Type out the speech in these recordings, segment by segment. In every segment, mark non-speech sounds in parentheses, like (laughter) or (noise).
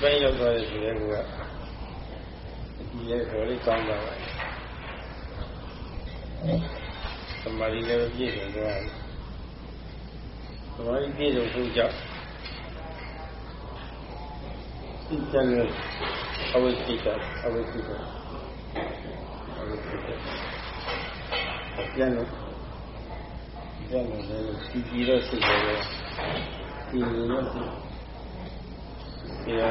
ပိုင်းရောက်သွားတဲ့ဆိုတဲ့ကူကဒီရဲ့ဆိုလေးကောင်းတာပါသမာဓိလည်းပြည့်စုံသွားတယ်သမာဓိပြည့်စုံဖို့ကြောင့်စိတ်ကြံလို့အဝိစိတ်အဝိစိတ်အဝိစိတ်ပြန်လို့ပြန်လို့လည်းစီကြည့်တော့စိတ်လည်းဒီလိုလို့ ဒီဟာ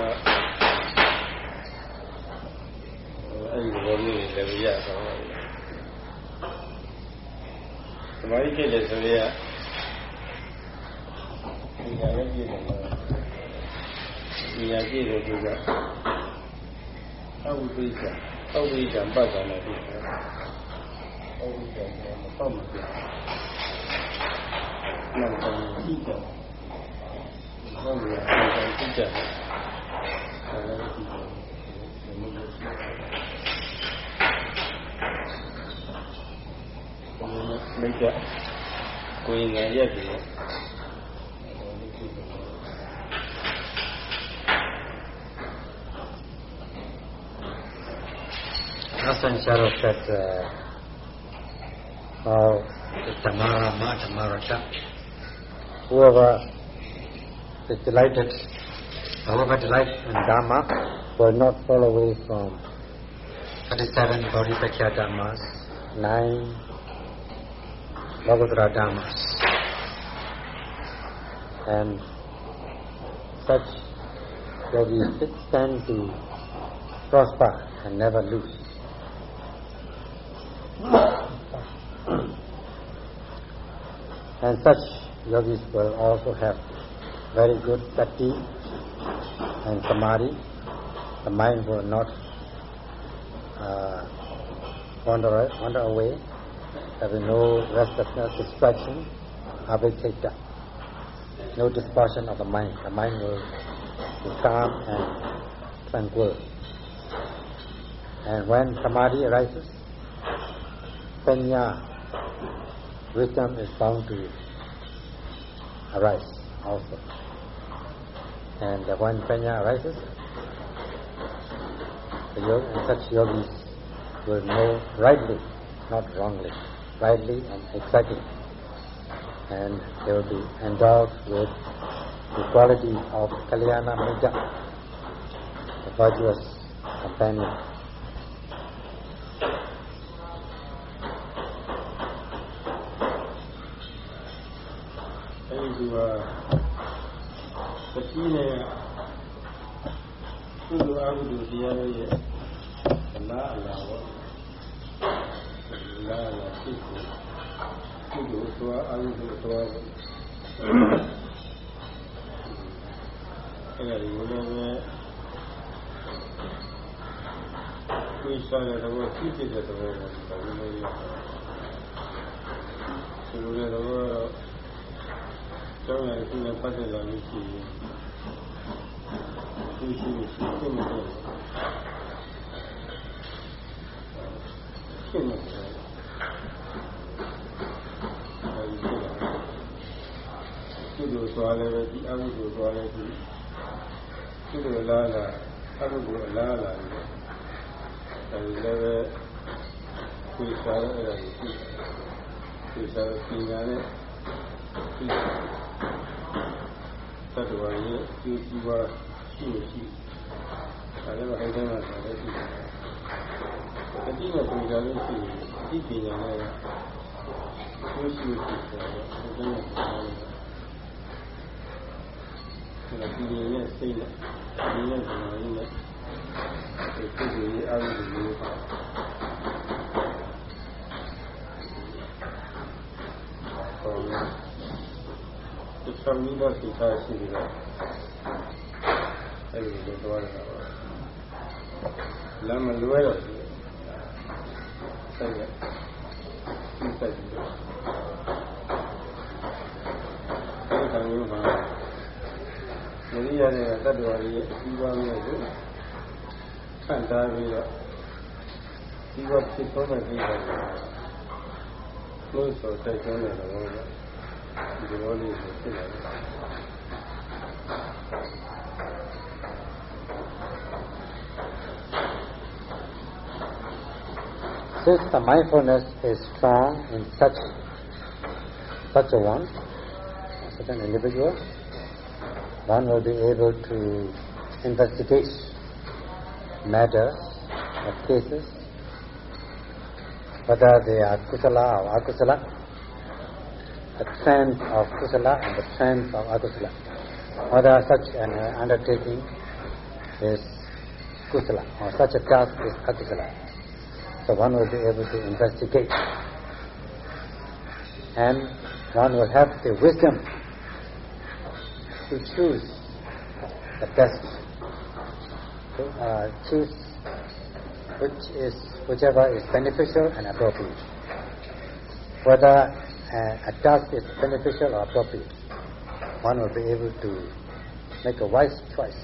အဲ့ဒီဘောမျိုးလည်းရတော့သမာဓိဖြစ်တယ်ဆိုရင်ဒီဟာလည်းပြည့်တယ်ဒီဟာပြည့်တယ်သူကအဝိပိစ္ဆာအဝိဇ္ဇံပတ်တာနဲ့ပြည့်တယ်အဝိဇ္ဇံကမပေါ့မပြည့်နောက်တော့ကြည့်တယ်ဟုတ်ပြီနောက်တော့ကြည့်တယ်အဲဒါကြ Oh iya, tiga. Meja kuing aja gitu. حسن شاركت أو تمارا the delighted, however delighted in Dhamma, will not fall away from 37 Bodhipakkhiya Dhammas, 9 Bhagavata Dhammas. And such yogis stand to prosper and never lose. and such yogis will also have very good sati and samadhi. The mind will not uh, wander, wander away. There will be no restlessness, distraction, avicetta. No distortion of the mind. The mind will be calm and tranquil. And when samadhi arises, panya, wisdom is bound to arise also. And uh, when prana arises, the yogi, such yogis will know rightly, not wrongly, rightly and exactly. And they will be endowed with the quality of Kalyana Mitra, the virtuous companion. Thank you. Uh သတိနဲ့ကုသိုလ်အကုသိုလ်တရားတွေရဲ့အလားအလာပေါ့လာလာဖြစ်ကိုကုသိုလ်သွားအကုသိုလ်သွားပေါ့အဲဒီလိုလည်းပဲကိုယ်စားတဲ့တော့ဖြစ်ဖြစ်တဲ့တော့ပေါ့ဒါလည်းလည်းဒီလိုလည်းတော့ ကျောင်းရည်ခုနဲ့ပတ်သက်လာလို့ရှိရင်သူရှိရှိသိမှာတော့သိမှာတော့အဲဒီလိုသွားလည်းပဲဒီအမှုကိုသွားလည်းဒီဒီလိုလားလားအမှုကိုလားလားအဲဒီလည်းပဲကိုယ်စားရအဲ့ဒါကိုကိုယ်စားပညာနဲ့ဒီ သတ္တဝါရဲ့အကျိုးစီးပွားရှိရှိဒါလည်းဟိုတိုင်းမှာဆိုလည်းရှိတယ်။အတိနဲ့ပုံစံလေးရှိအတိပညာနဲ့ကျိုးရှိရှိဆိုတော့ဟိုတိုင်းမှာဆိုတော့ဒီရဲ့စိတ်နဲ့ဒီရဲ့ဇာတ်ရင်းနဲ့ဒီစိတ်ကြီးအားလုံးကိုဟော ဒီသမိတော့စိတ်ထားရှိပြီးတော့အဲဒီလိုတော့ရတာပါလမ်းမလွဲတော့ဆက်ရစိတ်ဆက်ပြီးတော့အဲဒီကံမျိုးမှာမရိယာတဲ့တတ္တဝါတွေရဲ့အပြီးပွားမျိုးကိုဆန့်ထားပြီးတော့ဒီဘဖြစ်ဆုံးတဲ့ကိစ္စကိုလို့ဆိုတိုက်တွန်းတယ်တော့ Since the mindfulness is strong in such such a one, such an individual, one will be able to investigate matters or cases, whether they are kusala or akusala, the trend of kusala and the trend of akusala. Whether such an undertaking is kusala or such a task is akusala. So one will be able to investigate and one will have the wisdom to choose the best, to uh, choose which is whichever is beneficial and appropriate. Whether uh, a task is beneficial or appropriate, one will be able to make a wise choice.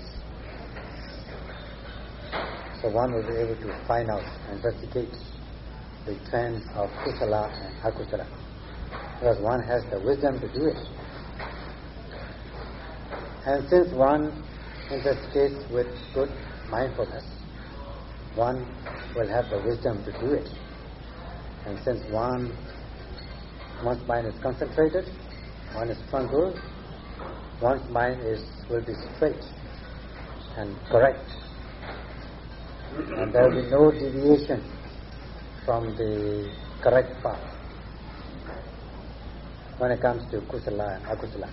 So one will be able to find out, and investigate the trends of kusala and akusala. Because one has the wisdom to do it. And since one investigates with good mindfulness, one will have the wisdom to do it. And since one one's mind is concentrated, one is tranquil, one's mind is will be straight and correct. And there will be no deviation from the correct path when it comes to kusala and akusala.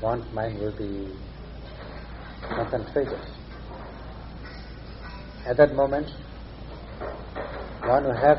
One's mind will be concentrated. At that moment, one will have,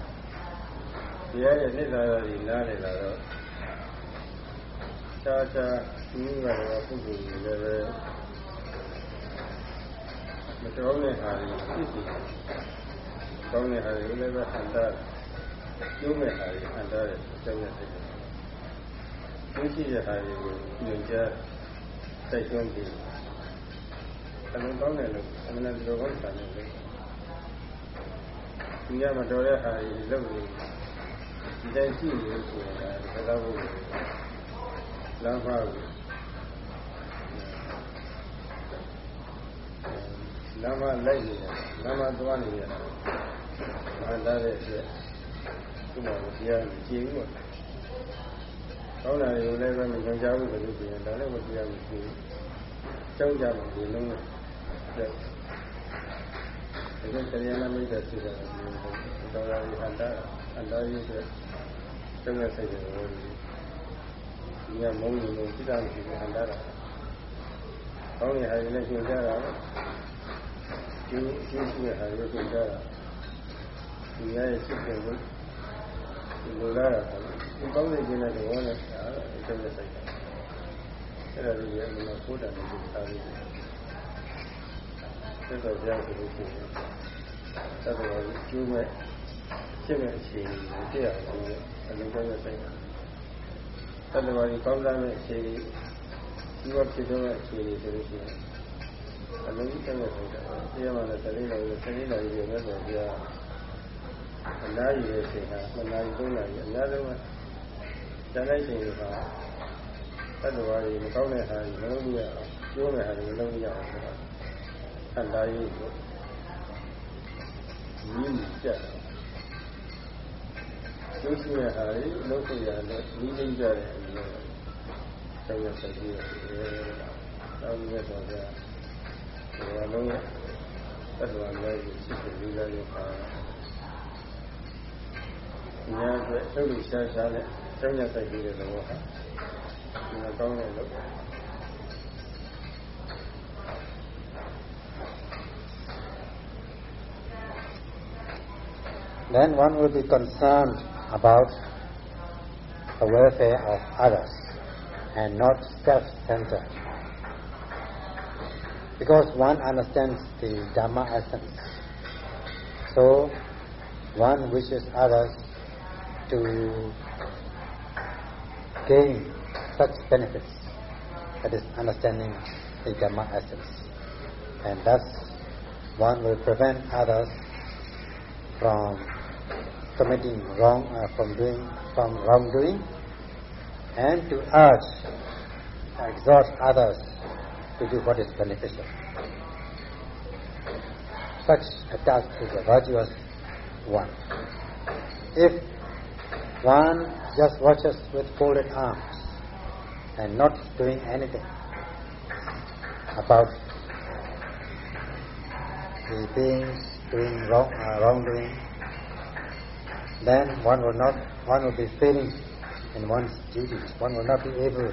တရားရဲ့နိစ္စရာကြီးနားနေလာတော့ခြားခြားဒီကတော့ပုဂ္ဂိုလ်တွေလည်းပဲမတော်တဲ့ဟာတွေဖြစ်စီကောင်းတဲ့ဟာတွေလည်းပဲဟန်တာကျိုးမဲ့ဟာတွေဟန်တာတဲ့ကျောင်းရတဲ့သိရှိတဲ့ဟာတွေကိုညွှန်ကြားတိုက်တွန်းပြီးအလုံးကောင်းတယ်လို့အမှန်တရားကောင်းတယ်လို့ဒီကမတော်တဲ့ဟာတွေလုပ်လို့ ဒီတိုင်းရှိနေလို့ဆိုတာကသာဘုရားလမ်းပါကိုလမ်းမလိုက်နေတယ်လမ်းမသွားနေတယ်ဘာသာတဲ့အတွက်ဒီမှာတရားကြည့်ဘူးကောင်းတာတွေကိုလည်းပဲမကြံကြဘူးလို့ပြောရင်ဒါလည်းမတရားဘူးရှိဘူးကြောက်ကြမှာဒီလုံးနဲ့ဒါကတရားနာမိတ်တဲ့ဖြစ်တယ်တော်တော်ကြီးအန္တအန္တ စိတ်နဲ့စိတ်နဲ့ဝင်ဒီကမုန်းနေလို့စိတ္တမရှိဘူးဟန်တာကောင်းရဟရင်လည်းရှင်းကြတာကျိုးကျိုးရှိရဟာရုပ်ရှင်းကြတာဒီရဲ့စိတ်ကိုဒီလိုလာတာဒီကောင်းနေခြင်းနဲ့တော့လည်းဒါစိတ်နဲ့စိတ်အဲ့ဒါလိုရမလို့ပို့တယ်လို့သာလို့ဆက်တော့ကြောက်လို့ပို့တယ်ဆက်တော့ကျိုးမဲ့စိတ်နဲ့အချိန်ကိုကြည့်ရအောင် အလုံးစုံနဲ့ဆိုင်တာသက်တော်ကြီးကောင်းစားမဲ့အခြေအနေဒီဘဖြစ်တဲ့အခြေအနေဆိုလို့ရှိရင်အလုံးစုံနဲ့ဆိုင်တာတရားမှလည်းတလေးတော်ကြီးတလေးတော်ကြီးရဲ့ဆိုတော့တရားအနားယူရဲ့ချိန်ဟာမနာယူသုံးနာယူအများဆုံးကတန်လိုက်ချိန်ကသတ္တဝါတွေမကောင်းတဲ့ဟာတွေလုံးဝရအောင်ကျိုးမဲ့ဟာတွေလုံးဝရအောင်ဆိုတာအန္တရာယ်ကိုမြင့်ကြတယ်ကျိုးရှိတဲ့ဟာတွေလုံးဝရတယ်မြင့်ကြတ 노신의 노신의 민진절의 정력적인 남녀도자 그와는 어두한데 지금 민자니까 그냥 저기 시작하네 정력적인 거 그냥 동네 거 Then one will be concerned about the welfare of others and not self-centered. Because one understands the Dhamma essence. So one wishes others to gain such benefits, that is understanding the Dhamma essence. And thus one will prevent others from committing wrong, uh, from doing, from wrongdoing, and to urge, exhort others to do what is beneficial. Such a task is a virtuous one. If one just watches with folded arms and not doing anything about the beings doing wrong, uh, wrongdoing, then one will not, one will be failing in one's duties. One will not be able,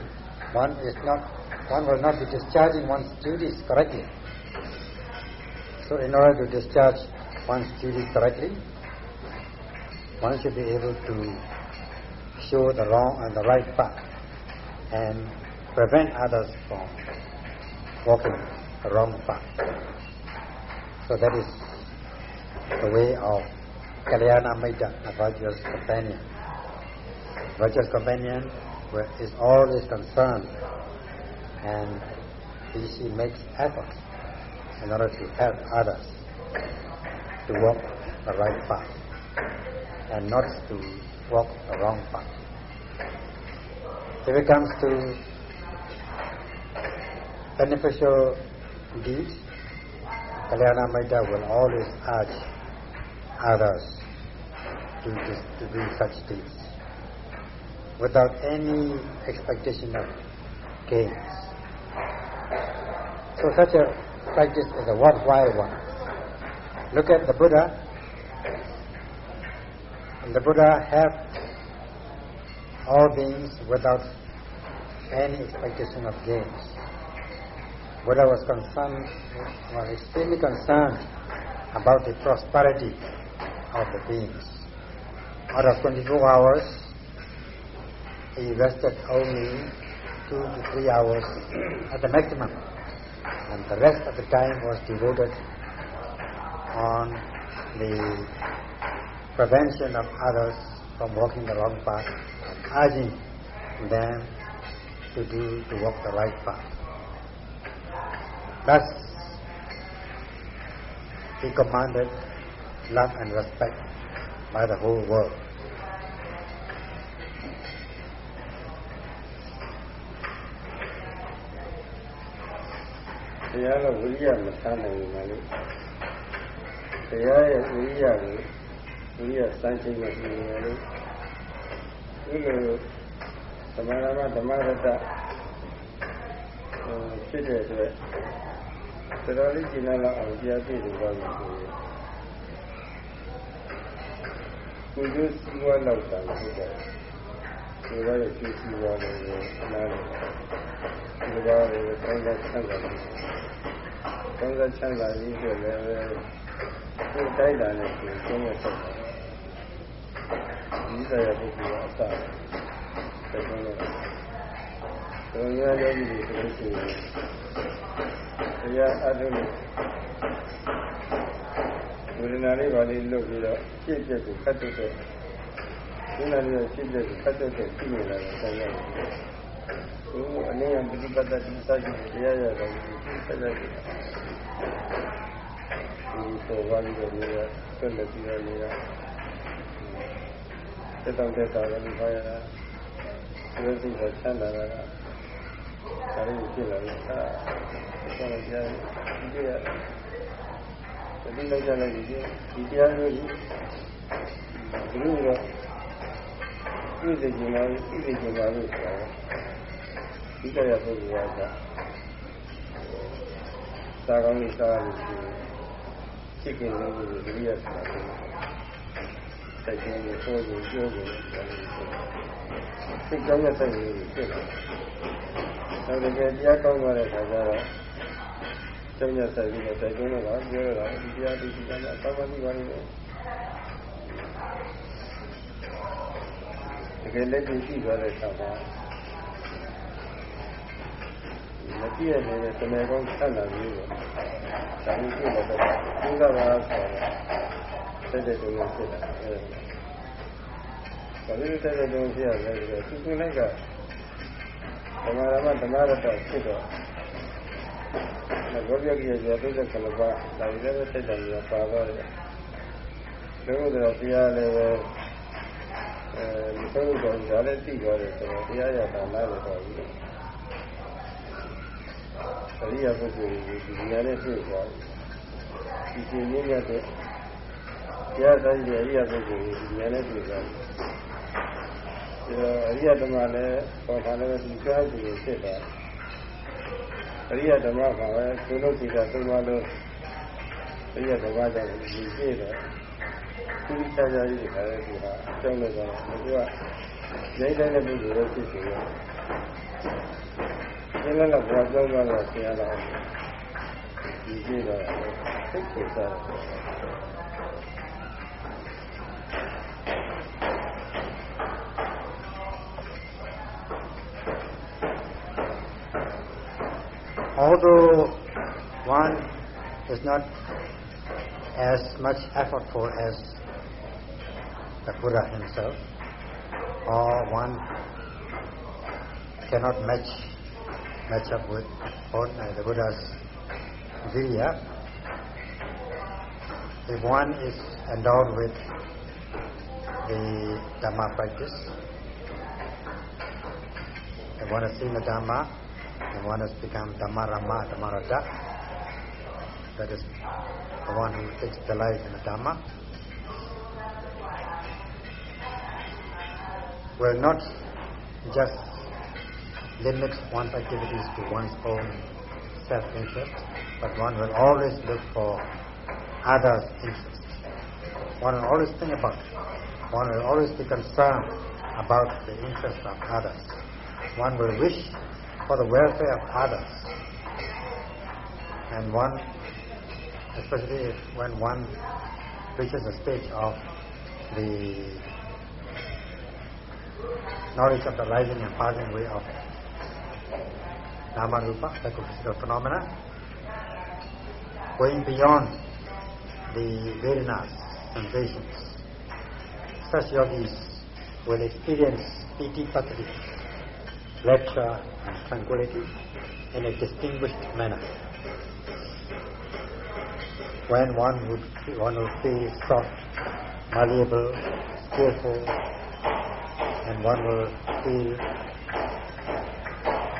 one is not, one will not be discharging one's duties correctly. So in order to discharge one's duties correctly, one should be able to show the wrong and the right path and prevent others from walking the wrong path. So that is the way of Kalyana Mitta, a virtuous companion. Virtuous companion is always concerned and he, she makes efforts in order to help others to walk the right path and not to walk the wrong path. If it comes to beneficial deeds, Kalyana Mitta will always urge others to, to do such things without any expectation of gains. So such a practice is a worthwhile one. Look at the Buddha. And the Buddha helped all beings without any expectation of gains. Buddha was concerned, was extremely concerned about the prosperity of the beings. Out of 24 hours, he rested only two to three hours at the maximum. And the rest of the time was devoted on the prevention of others from walking the wrong path and urging them to do to walk the right path. Thus, he commanded love and respect by the whole world. ။တရားတော့ဝိရိယမထားနိုင်ဘူးလေ။တရားရဲ့ဝိရိယကိုဝိရိယစမ်းချိန်နဲ့ပြင်ရလို့ဒီလိုသမဏမဓမ္မရတ္တဖြစ်တဲ့အတွက်တော်တော်လေးကျင့်လာအောင်တရားပြည့်စုံသွားပြီဆိုရင် ကိုယ်ကျိုးစီးပွားလောက်တာဖြစ်တယ်။ဒီလိုရဲ့ကျိုးစီးပွားလည်းအလားတူဒီလိုပဲကောင်းတဲ့ဆန္ဒကောင်းတဲ့ချမ်းသာကြီးဆိုလည်းကိုယ်တိုက်တာနဲ့ကိုယ်ကျင်းရဆက်တယ်။ဒီတရားပုဂ္ဂိုလ်အစတယ်ဘယ်လိုလဲ။တော်ရရည်ကြီးဆိုလို့ရှိရင်တရားအထုလို့ ဝေဒနာလေးပါလေးလွတ်ပြီးတော့ရှင်းပြက်ကိုခတ်တုတ်တဲ့ဒီနာလေးရှင်းပြက်ကိုခတ်တုတ်တဲ့ရှိနေတာကိုဆက်ရတယ်။ဟိုအနေနဲ့ဒီပတ်သက်ဒီစာကြည့်တရားရတာကိုဆက်လိုက်တယ်။ဒီပေါ်ပါပြီးတော့နေတာဆက်လက်ပြီးတော့နေတာတက်တော့တက်တာလည်းခါရတာဒီလိုစိတ်ချမ်းသာတာကဒါလေးဖြစ်လာလို့အာဆက်လက်ကြည့်ဒီက ဒီလောက်ကြလိုက်ဒီဒီတရားမျိုးကြီးဒီလိုတော့ပြည့်စုံကြပါပြည့်စုံကြပါလို့ဆိုတာဒီတရားပုဂ္ဂိုလ်ကသာကောင်းလေးစားလို့ရှိရင်စိတ်ကင်းလို့ဒီလိုရဆိုတာစိတ်ကင်းလို့ဆိုးကိုကျိုးကိုစိတ်ကြောင့်ရတဲ့စိတ်ကိုဖြစ်တယ်။ဒါတကယ်တရားကောင်းသွားတဲ့အခါကျတော့ ကျုံရဆိုင်ပြီးတော့တိုက်တွန်းတော့ပြောရတာဒီတရားဒီတရားနဲ့အကောင်းဆုံးပါလိမ့်မယ်တကယ်လက်တွေ့ရှိသွားတဲ့အခါမှာမပြည့်နေတဲ့တမယ်ကောင်းဆက်လာပြီးတော့ဒါမျိုးပြည့်တော့ကျိုးစားပါဆိုတော့တက်တဲ့တုံးနဲ့ဖြစ်တာအဲဘာလို့တက်တဲ့တုံးဖြစ်ရလဲဆိုတော့သူကလည်းကဓမ္မရမဓမ္မရတဖြစ်တော့ ဘောပြကြီးရဲ့သုဒ္ဓကလပါဒါလည်းပဲစိတ်တည်းပါတော့တယ်လို့တော့တရားလည်းပဲအဲဒီသုံးတော်ဒါလည်းသိသွားတယ်ဆိုတော့တရားရတာလားလို့ပြောပြီးအရိယာပုဂ္ဂိုလ်ကြီးဒီဉာဏ်နဲ့တွေ့သွားတယ်ဒီရှင်ရင်းရတဲ့တရားတိုင်းရဲ့အရိယာပုဂ္ဂိုလ်ကြီးဒီဉာဏ်နဲ့တွေ့သွားတယ်ဒီတော့အရိယဓမ္မလည်းပေါ်ထားလည်းဒီကြားကြည့်ဖြစ်တာ အရိယဓမ္မကလည်းသူတို့ဒီကသုံးပါလို့အရိယဓမ္မကြောင့်ဒီပြည့်တယ်သူချာချာကြီးခါရဲဒီဟာအကြောင်းလည်းတော့သူကရိုက်တဲ့ပုဂ္ဂိုလ်တော့ဖြစ်နေတယ်ဒီလည်းတော့ဘာကြောင့်လဲဆရာတော်ဒီပြည့်တော့သိချင်တာ although one is not as much effortful as the Buddha himself, or one cannot match match up with uh, the Buddha's virya, if one is endowed with the Dhamma practice, if one has seen the Dhamma, and one has become Dhammarama, Dhammarata, that is the one who takes delight in the Dhamma, will not just limit one's activities to one's own self-interest, but one will always look for others' interests. One will always think about it. One will always be concerned about the interests of others. One will wish for the welfare of others. And one, especially when one reaches a stage of the knowledge of the rising and passing away of Nama Rupa, psychophysical phenomena, going beyond the Vedanas, sensations. Such yogis will experience piti patri, lecture tranquility in a distinguished manner. When one would one will feel soft, malleable, skillful, and one will feel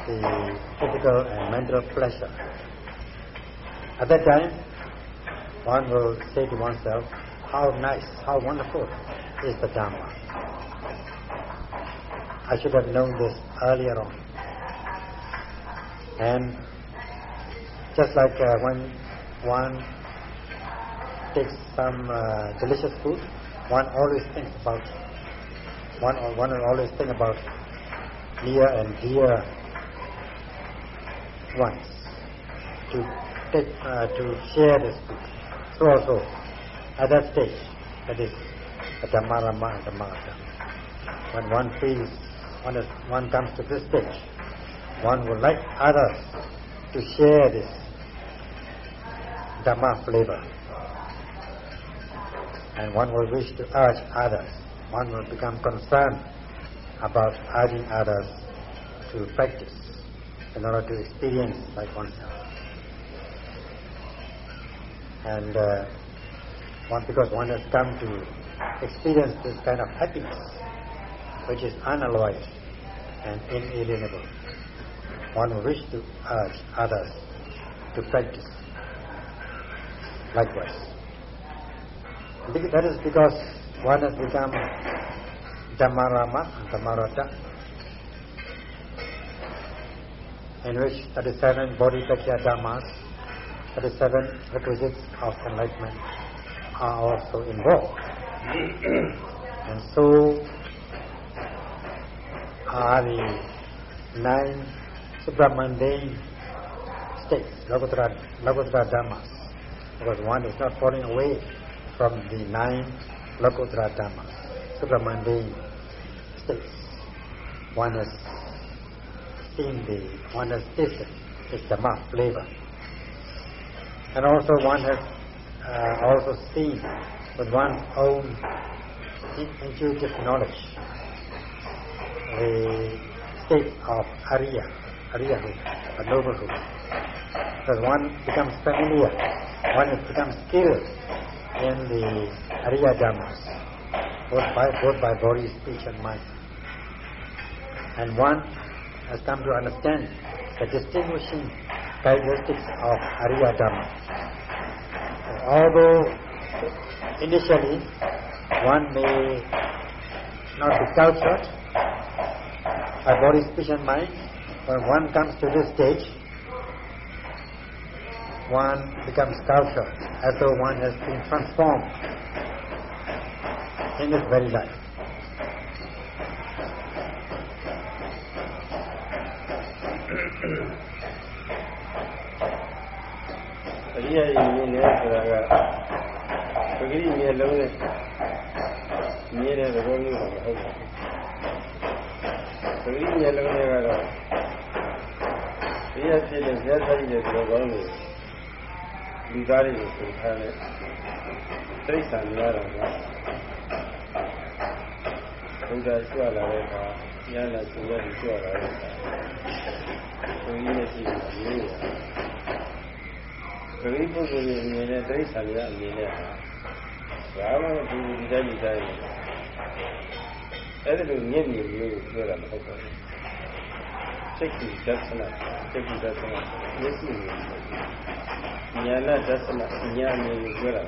the physical and mental pleasure. At that time, one will say to oneself, how nice, how wonderful is the Dhamma. I should have known this earlier on. And just like uh, when one takes some uh, delicious food, one always thinks about one one will always think about near and dear ones to take uh, to share this food. So also at that stage, that is the Dhammarata. When one feels is, one comes to this stage, one would like others to share this Dhamma flavor. And one will wish to urge others. One will become concerned about urging others to practice in order to experience like oneself. And uh, one, because one has come to experience this kind of happiness, which is unalloyed and inalienable, one will wish to urge others to practice likewise. That is because one has become Dhammarama Dhammarata, in which 37 Bodhipakkhiya Dhammas, 37 requisites of enlightenment are also involved. and so are the nine supramundane states, Lokuttara, Lokuttara Dhammas, because one is not falling away from the nine Lokuttara Dhammas, supramundane states. One has seen the, one has tasted its Dhamma flavor. And also one has uh, also seen with one's own intuitive knowledge, the state of Arya, Aryahood, a noblehood. Because one becomes familiar, one becomes skilled in the Arya Dhammas, both by, both by body, speech and mind. And one has come to understand the distinguishing characteristics of Arya Dhamma. Although initially one may not be cultured by body, speech and mind, when one comes to this stage, one becomes cultured, as though one has been transformed in this very life. (coughs) သဘောမျိုးမဟုတ်ဘူးပဂရိမျက်လုံးနဲ့ကတော့တရားဖြစ်တဲ့ဇာတ်ဆိုင်တဲ့သဘောကောင်းတွေလူသားတွေကိုဆိုထားတဲ့တိရစ္ဆာန်များတာကဘုရားကြွလာတဲ့အခါဉာဏ်နဲ့သူရဲ့ကြွလာတဲ့အခါဘုန်းကြီးရဲ့ရှိတယ်မျိုးရပရိပုဂ္ဂိုလ်ရဲ့အမြင်နဲ့တိရစ္ဆာန်ရဲ့အမြင်နဲ့ဘာမှမတူဒီတိုင်းဒီတိုင်း အဲ့ဒါလိုမျက်မြင်မျိုးကိုပြောတာမဟုတ်ပါဘူးစိတ်ကြီးဒသနာစိတ်ကြီးဒသနာမျက်စိမျိုးဉာဏဒသနာဉာဏ်မျိုးကိုပြောတာ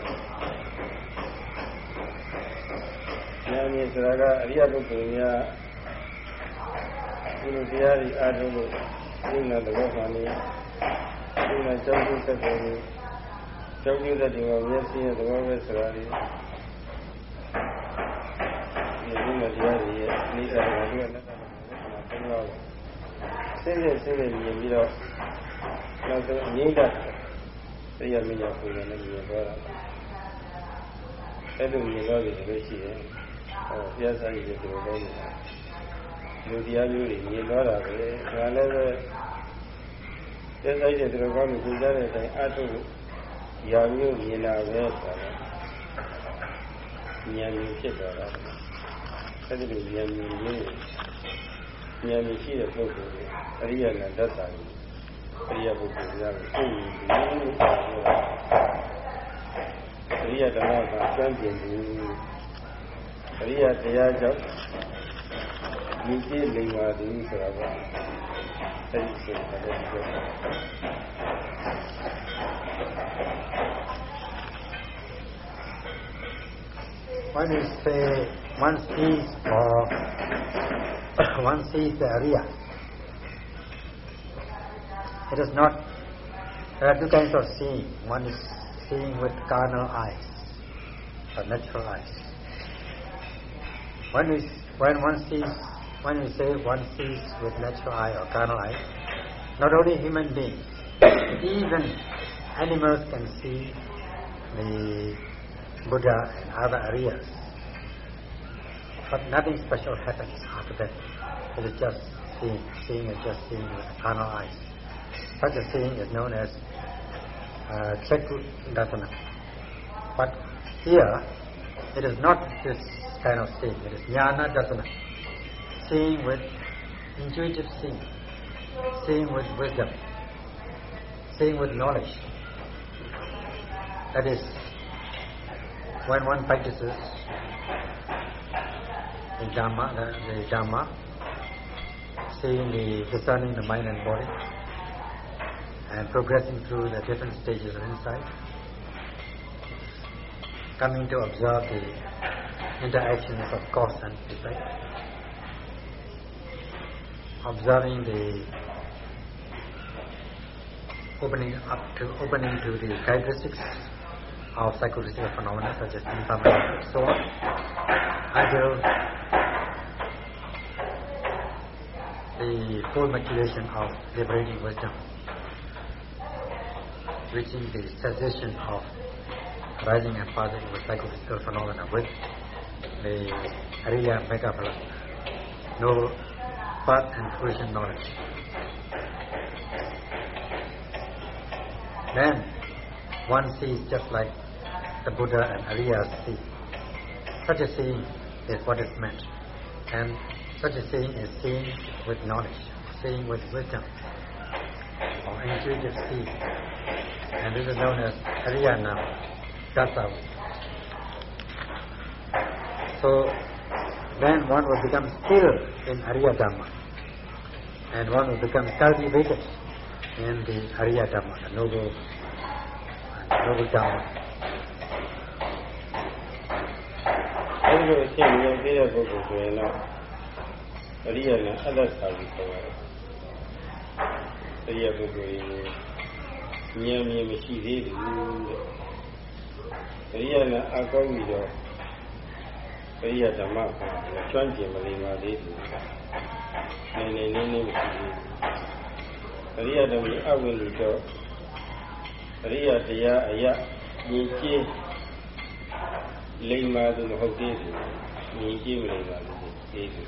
ဉာဏ်မျိုးဆိုတာကအရိယပုဂ္ဂိုလ်များဒီလိုတရားတွေအားထုတ်လို့ဒီလိုသဘောမှန်နေဒီမှာကြောက်ကြတဲ့ပုံကိုကြောက်ကြတဲ့ဒီမှာမျက်စိရဲ့သဘောပဲဆိုတာလေဒီဒီမှာတရား တွေရဲ့အိစ္ဆာကဒီကလက်တာမှာသုံးတော့ဆင်းရဲဆင်းရဲမြင်ပြီးတော့နောက်ဆုံးငြိမ့်တတ်တရားမညာကိုလည်းမြင်သွားတာအဲ့လိုမြင်တော့ဒီလိုရှိရင်ဟောဘုရားစာရည်တွေဒီလိုလုံးနေတာဒီလိုတရားမျိုးတွေမြင်သွားတာပဲဒါလည်းပဲတဲ့ဆိုင်တဲ့သူတော်ကောင်းကိုကြားတဲ့အတိုင်းအထုရာမျိုးမြင်လာပဲဆိုတော့ဉာဏ်မျိုးဖြစ်သွားတာ အဲဒီလိုဉာဏ်မျိုးလေးဉာဏ်မျိုးရှိတဲ့ပုဂ္ဂိုလ်တွေအရိယနာတတ်တာကိုအရိယပုဂ္ဂိုလ်များကိုသိရင်ဒီလိုအရိယဓမ္မကစမ်းပြင်ဘူးအရိယတရားကြောင့်ဒီကြည့်လိမ္မာသည်ဆိုတာကအဲဒီစိတ် One is say one sees or (coughs) one sees the area. It is not. There are two kinds of seeing. One is seeing with carnal eyes or natural eyes. One is when one sees when you say one sees with natural eye or carnal eye, not only human beings, (coughs) even animals can see the Buddha and other areas. But nothing special happens after that. It is just seeing. Seeing is just seeing with carnal eyes. Such a seeing is known as uh. But here, it is not this kind of seeing. It is Jnana Dasana. Seeing with intuitive seeing. Seeing with wisdom. Seeing with knowledge. That is when one practices the Dhamma, the, the Dhamma, seeing the discerning the mind and body, and progressing through the different stages of insight, coming to observe the interactions of cause and effect, observing the opening up to opening to the characteristics of psychological phenomena such as impermanence and so on, until the full maturation of liberating wisdom, reaching the cessation of rising and passing with psychological phenomena with the Ariya Maggaphala, no path and fruition knowledge. Then one sees just like the Buddha and Arya see. such a seeing is what is meant. And such a seeing is seeing with knowledge, seeing with wisdom, or intuitive seeing. And this is known as Ariyanam, Dasavu. So then one will become skilled in Ariya Dhamma. And one will become cultivated in the Ariya Dhamma, the noble, uh, noble Dhamma. လိုအရှင်းမြင်သေးတဲ့ပုဂ္ဂိုလ်ဆိုရင်တော့အရိယာနဲ့အတ္တသာပြီးခေါ်ရတယ်။အရိယာပုဂ္ဂိုလ်ကြီးဉာဏ်မြင်မရှိသေးဘူးတဲ့အရိယာနဲ့အကောင်းပြီးတော့အရိယာဓမ္မကကျွမ်းကျင်မနေပါသေးဘူး။နေနေနေနေမရှိသေးဘူး။အရိယာဓမ္မအဝိနည်းတော့အရိယာတရားအရာဉာဏ်ကျင်း လိမ္မာသူမဟုတ်သေးဘူးမြင်ကြည့်မလိမ္မာဘူးသေးဘူး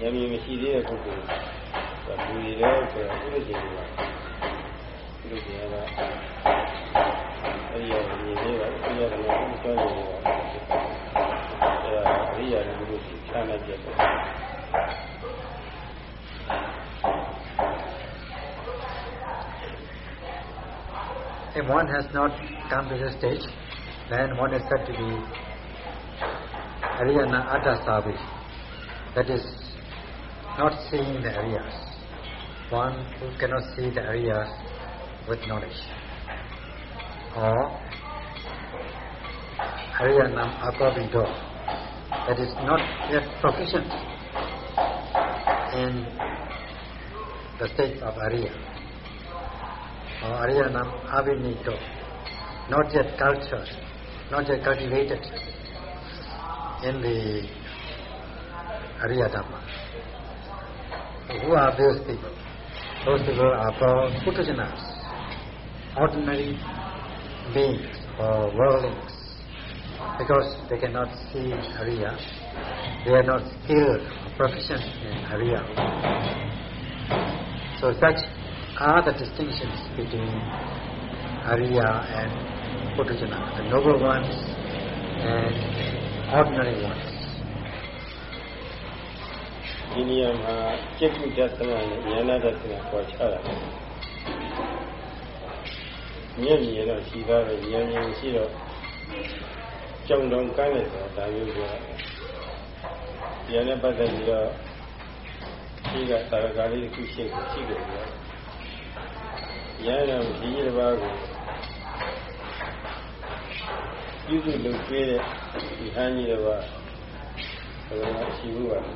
ဉာဏ်မြင်မရှိသေးတဲ့ပုဂ္ဂိုလ်ကလူတွေတော့ဆိုတာဘုရားရှင်ကဘုရားရှင်ကအဲဒီရမြင်သေးပါဘုရားကလည်းကျောင်းနေပါအဲဒါအရိယာနဲ့ဘုရားရှင်ခြားလိုက်တဲ့ If one has not come to this stage, then one is said to be Ariyana Adassavi. That is, not seeing the areas. One who cannot see the areas with knowledge. Or Ariyanam Akovido. That is not yet proficient in the state of Ariya Oh, or Ariyanam Avinito, not yet cultured, not yet cultivated in the Ariya Dhamma. Who are those people? Those people are called Puthujjanas, ordinary beings or worldlings, because they cannot see Ariya, they are not skilled or proficient in Ariya. So such are the distinctions between Ariya and Puttujana, the noble ones and ordinary ones. ဒီနေရာမှာစိတ်ကုဒသနာနဲ့ဉာဏဒသနာပေါ်ချတာမြင့်မြင်တော့ရှိသားပဲဉာဏ်ဉာဏ်ရှိတော့ကြောင်တုံကန်းတယ်ဆိုတာဒါမျိုးပြောတာဉာဏ်နဲ့ပတ်သက်ပြီးတော့ရှိကသာရကာလေးတစ်ခုရှိကိုရှိတယ်ပြော ဉာဏ်နဲ့ဒီကြီးတစ်ပါးကိုပြုစုလုပ်ပေးတဲ့ဒီဟန်းကြီးတစ်ပါးဘယ်လိုရှိဘူးပါလဲ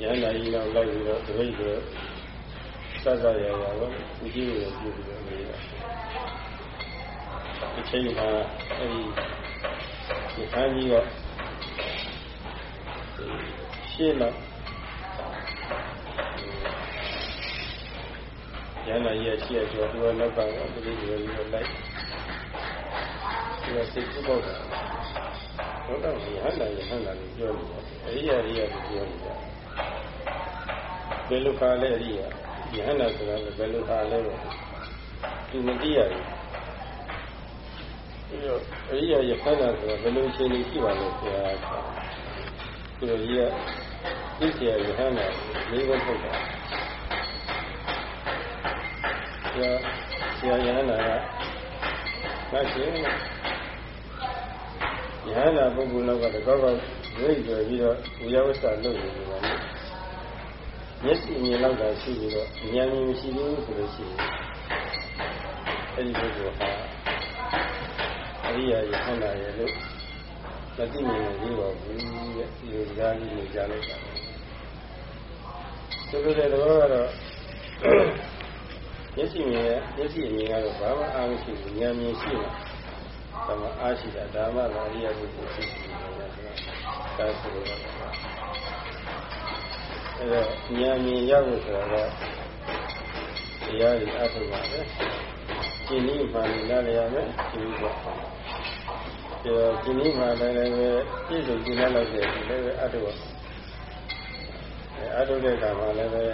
ရဟန္တာကြီးတော့လိုက်ပြီးတော့တပိတ်ဆိုစသရရတော့ဦးကြီးကိုပြုပြီးတော့နေတာဒီချိန်မှာအဲဒီဒီခန်းကြီးကရှင်းတော့ ကျန်လာရရှိရဆိုတော့လောက်ကကပရိဒီဝေလိုလိုက်ဒီစိတ်ကူပေါ့တာလောကကြီးဟန်လာရဟန်လာလို့ပြောနေတာအရိယာရိယာကိုပြောနေတာဘယ်လိုခါလဲအရိယာဒီဟန်လာဆိုတာဘယ်လိုခါလဲသူမသိရဘူးဒီတော့အရိယာရဟန်လာဆိုတာဘယ်လိုရှင်နေရှိပါလဲဆရာကဒီလိုကြီးကသိစရာရဟန်လာလေးကိုထုတ်တာ ဆရာဆရာယဟန္တာကမရှင်ယဟန္တာပုဂ္ဂိုလ်တော့ကတကောက်ဝိတ်ကြွယ်ပြီးတော့ဝိယဝစ္စလုပ်နေတယ်မျက်စိမြင်လောက်တာရှိပြီးတော့ဉာဏ်မြင်မရှိဘူးဆိုလို့ရှိရင်အဲဒီပုဂ္ဂိုလ်ဟာအရိယာယဟန္တာရဲ့လို့မသိမြင်နေသေးပါဘူးတဲ့ဒီလိုကြားလေးနေကြလိုက်တာဆိုလိုတဲ့သဘောကတော့ မျက်စိမြင်မျက်စိအမြင်ကတော့ဘာမှအားမရှိဘူးဉာဏ်မြင်ရှိမှဒါမှအားရှိတာဒါမှလည်းအရိယာပုဂ္ဂိုလ်ရှိတယ်ဆိုတာဒါဆိုလို့အဲတော့ဉာဏ်မြင်ရောက်လို့ဆိုတာကတရားတွေအထုပါပဲ။ဒီနည်းမှလည်းနားလည်ရမယ်ဒီလိုပေါ့။ဒီတော့ဒီနည်းမှလည်းလည်းပဲပြည့်စုံကြည့်လိုက်တဲ့ဒီလည်းပဲအထုပါ။အဲအထုတဲ့အခါမှာလည်းပဲ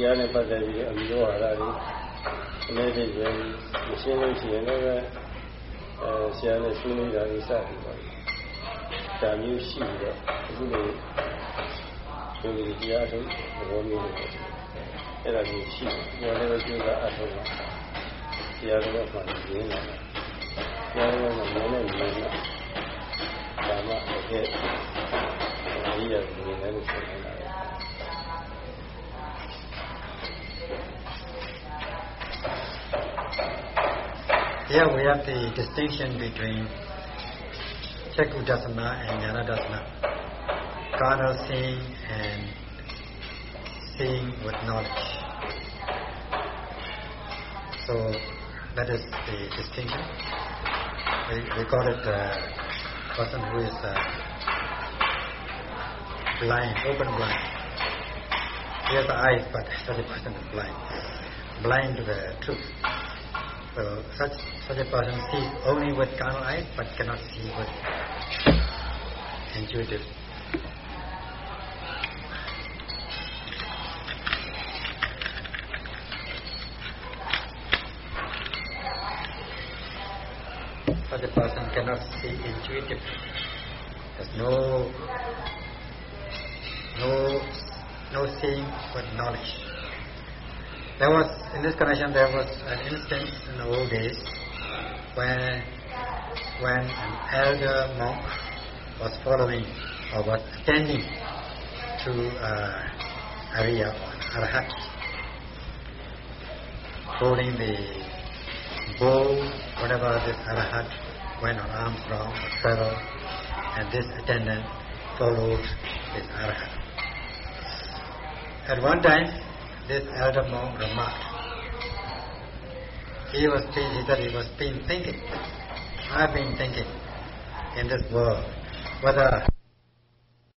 တရားနဲ့ပတ်သက်ပြီးအမျိုးဟာရတွေလည်းဒီပဲမရှင်းလို့ရှိရင်လည်းအဲဆရာနဲ့ဆွေးနွေးတာလေးစပြီးပါဒါမျိုးရှိတော့အခုလိုဒီလိုတရားဆုံးသဘောမျိုးတွေအဲ့ဒါမျိုးရှိတယ်။ဒီလည်းကျိုးကအထုံးပါတရားတော်မှရင်းလာတယ်။တရားတော်မှမနဲ့မနဲ့ဒါမှတစ်ခက်ဒီရဒီလည်းလို့ဆိုနေတာ။ Here we have the distinction between Chakku Dasana and Jnana Dasana. Carnal seeing and seeing with knowledge. So that is the distinction. We, we call it a person who is uh, blind, open blind. He has eyes, but a person is blind. Blind to the truth. So such such a person sees only with carnal eyes, but cannot see with intuitive. Such a person cannot see intuitively. There's no no no seeing with knowledge. There was in this connection there was an instance in the old days when when an elder monk was following or was attending to uh, Arya or Arahat, holding the bow, whatever this Arahat went on alms or travel, and this attendant followed this Arahat. At one time, this elder monk remarked, he was he said he was been thinking, I've been thinking in this world whether